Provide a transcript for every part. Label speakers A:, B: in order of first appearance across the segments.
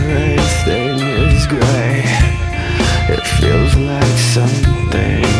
A: everything is grey It feels like something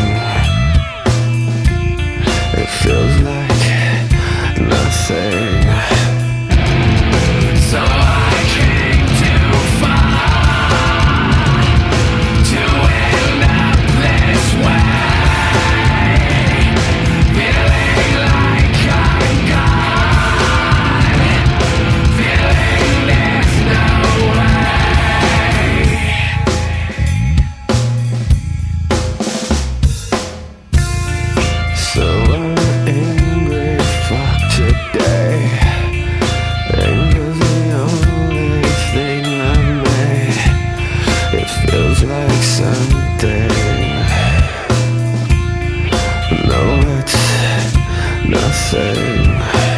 A: feels like something. No, it's nothing.